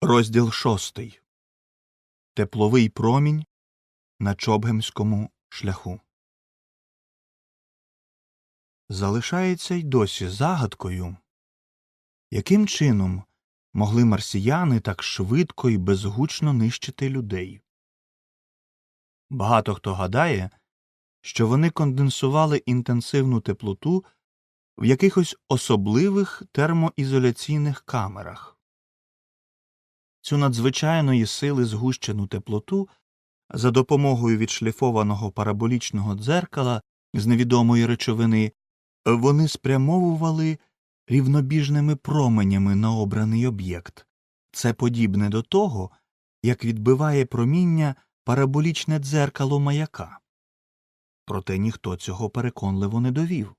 Розділ шостий. Тепловий промінь на Чобгемському шляху. Залишається й досі загадкою, яким чином могли марсіяни так швидко і безгучно нищити людей. Багато хто гадає, що вони конденсували інтенсивну теплоту в якихось особливих термоізоляційних камерах. Цю надзвичайної сили згущену теплоту за допомогою відшліфованого параболічного дзеркала з невідомої речовини вони спрямовували рівнобіжними променями на обраний об'єкт. Це подібне до того, як відбиває проміння параболічне дзеркало маяка. Проте ніхто цього переконливо не довів.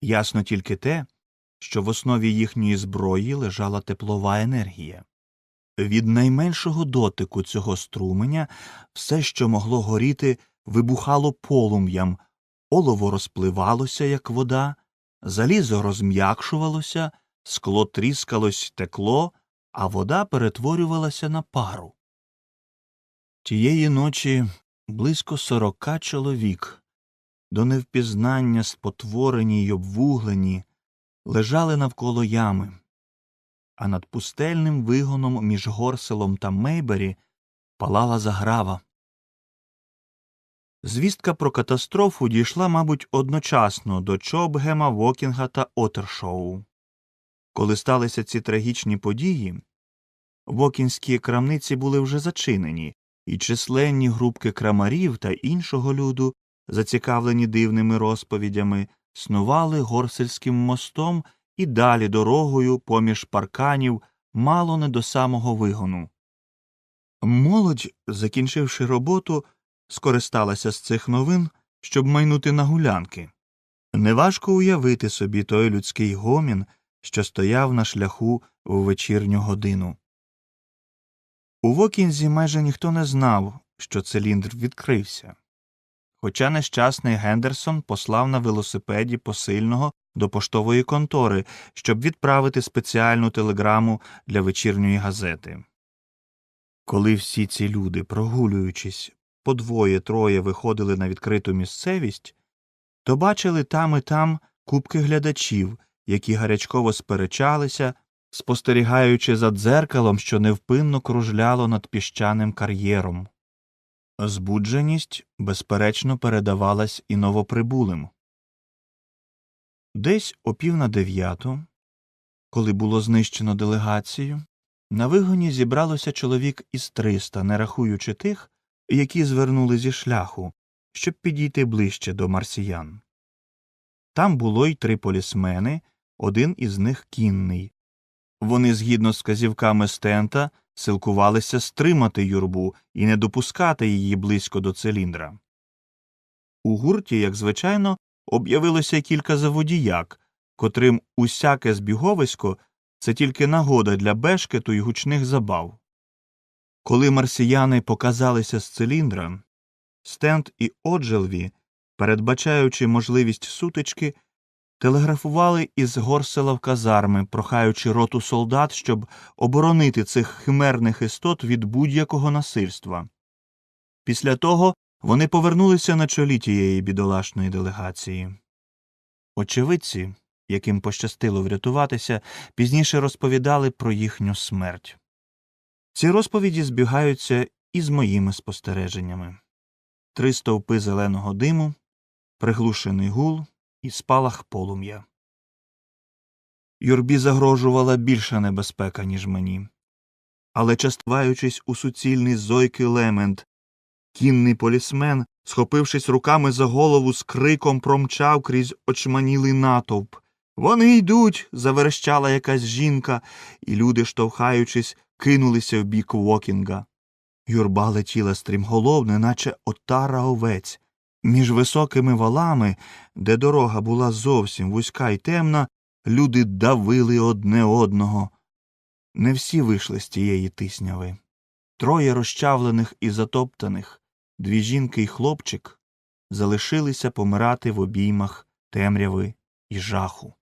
Ясно тільки те, що в основі їхньої зброї лежала теплова енергія. Від найменшого дотику цього струменя все, що могло горіти, вибухало полум'ям, олово розпливалося, як вода, залізо розм'якшувалося, скло тріскалось, текло, а вода перетворювалася на пару. Тієї ночі близько сорока чоловік, до невпізнання спотворені й обвуглені, лежали навколо ями а над пустельним вигоном між Горселом та Мейбері палала заграва. Звістка про катастрофу дійшла, мабуть, одночасно до Чобгема, Вокінга та Отершоу. Коли сталися ці трагічні події, вокінські крамниці були вже зачинені, і численні групки крамарів та іншого люду, зацікавлені дивними розповідями, снували горсельським мостом і далі дорогою поміж парканів мало не до самого вигону. Молодь, закінчивши роботу, скористалася з цих новин, щоб майнути на гулянки. Неважко уявити собі той людський гомін, що стояв на шляху у вечірню годину. У Вокінзі майже ніхто не знав, що циліндр відкрився. Хоча нещасний Гендерсон послав на велосипеді посильного до поштової контори, щоб відправити спеціальну телеграму для вечірньої газети. Коли всі ці люди, прогулюючись, по двоє троє виходили на відкриту місцевість, то бачили там і там купки глядачів, які гарячково сперечалися, спостерігаючи за дзеркалом, що невпинно кружляло над піщаним кар'єром. Збудженість, безперечно, передавалась і новоприбулим. Десь о пів на дев'яту, коли було знищено делегацію, на вигоні зібралося чоловік із триста, не рахуючи тих, які звернули зі шляху, щоб підійти ближче до марсіян. Там було й три полісмени, один із них кінний. Вони, згідно з казівками стента, силкувалися стримати юрбу і не допускати її близько до циліндра. У гурті, як звичайно, об'явилося кілька заводіяк, котрим усяке збіговисько це тільки нагода для бешкету й гучних забав. Коли марсіяни показалися з циліндра, Стенд і Оджелві, передбачаючи можливість сутички, телеграфували із горсела в казарми, прохаючи роту солдат, щоб оборонити цих химерних істот від будь-якого насильства. Після того вони повернулися на чолі тієї бідолашної делегації. Очевидці, яким пощастило врятуватися, пізніше розповідали про їхню смерть. Ці розповіді збігаються із моїми спостереженнями три стовпи зеленого диму, приглушений гул і спалах полум'я. Юрбі загрожувала більша небезпека, ніж мені. Але, частуваючись у суцільний зойки лемент, Кінний полісмен, схопившись руками за голову, з криком промчав крізь очманілий натовп. Вони йдуть. заверещала якась жінка, і люди, штовхаючись, кинулися в бік Вокінга. Юрба летіла стрімголов, неначе отара овець. Між високими валами, де дорога була зовсім вузька й темна, люди давили одне одного. Не всі вийшли з тієї тисняви. Троє розчавлених і затоптаних дві жінки й хлопчик залишилися помирати в обіймах темряви і жаху.